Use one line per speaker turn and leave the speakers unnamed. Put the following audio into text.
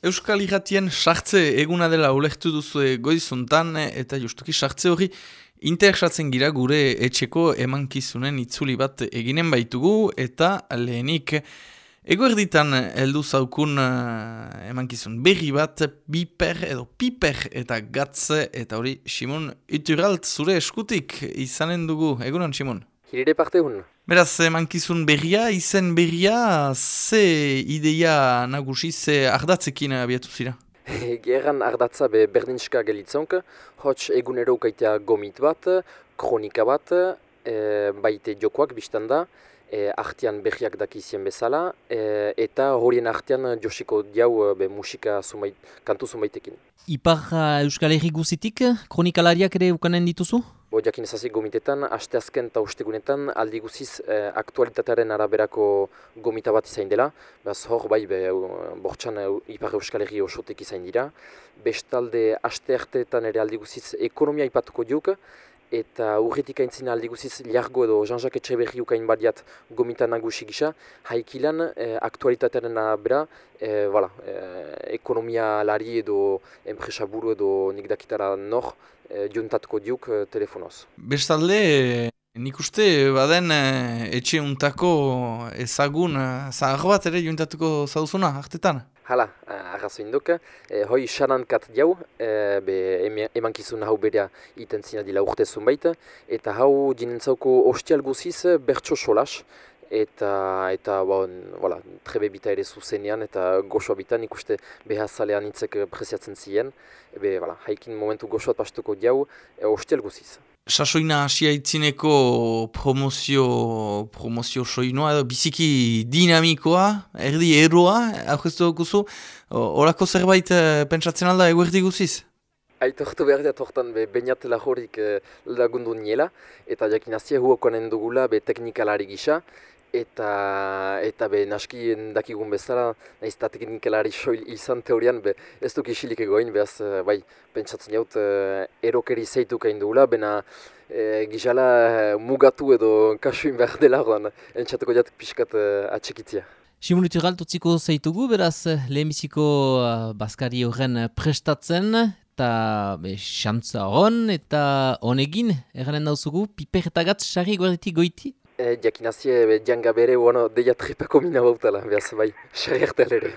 Euskal Iratien sartze eguna dela ulektu duzu goizuntan eta justuki sartze hori interesatzen gira gure etxeko emankizunen itzuli bat eginen baitugu eta lehenik eguerditan heldu zaukun uh, emankizun berri bat piper edo piper eta gatze eta hori Simon Ituralt zure eskutik izanen dugu. Egunon Simon?
Hirire parte hun.
Beraz, mankizun berria, izen berria, ze ideia nagusi, ze ardatzekin abiatu zira?
Gerran ardatza be berdinska gelitzonk, hots egunero ukaitea gomit bat, kronika bat, e, baite jokoak biztan da, e, artean berriak dakizien bezala, e, eta horien artean josiko diau be musika sumait, kantu sumaitekin.
Ipar Euskal Herri guzitik, kronikalariak ere ukanen dituzu?
Bo, jakin ezazik gomitetan, asteazken eta ustegunetan aldi guziz eh, aktualitatearen araberako gomita bat izain dela. Beaz hor bai, be, bortxan e, Ipar Euskal Herri osotek izain dira. Bestalde, astearteetan ere aldi guziz ekonomia ipatuko diuk, eta urretik aintzin aldi guziz Liargo edo Jean-Jacques Etxeberri ukain badiat gomita nagusi gisa, haikilan eh, aktualitatearen arabera, eh, voilà, eh, ekonomia lari edo enpresa buru edo nik dakitara nor, eh, juntatuko diuk eh, telefonoz.
Bestalde, nik uste baden etxe untako ezagun zahar bat ere juntatuko zauzuna, hartetan?
Hala, arrazo induk, e, hoi xanankat jau, e, be, emankizun hau berea iten zina dila urte baita, eta hau dinentzauko ostial guziz bertso solas, eta, eta bon, voilà, trebe bita ere zuzenean, eta goxoa bita. Nik uste behazalean itzek preziatzen ziren, be, voilà, haikin momentu goxoat pastuko jau, e, ostial guziz.
Sasoina hasia itzineko promozio, promozio soinoa edo biziki dinamikoa, erdi eroa, aurkeztu dukuzu, horako zerbait e, pentsatzen alda eguerdi guziz?
Aitortu behar da tortan be bainat lahorik e, lagundu niela, eta jakin azia huokonen dugula be teknikalari gisa, eta eta be naski dakigun bezala naiz ta teknikalari soil izan teorian be ez duk isilik egoin behaz eh, bai pentsatzen jaut uh, erokeri zeitu kain dugula bena e, gizala mugatu edo kasuin behar dela goan entzatuko jatuk pixkat uh, atxekitzia
Simon utziko zeitugu, beraz lehenbiziko uh, Baskari horren prestatzen, eta be, xantza hon, eta honegin, erranen dauzugu, piper eta gatz, goiti?
E, jakinazie, dianga bere, bueno, deia tripako mina bautala, behaz, bai, xerri ere.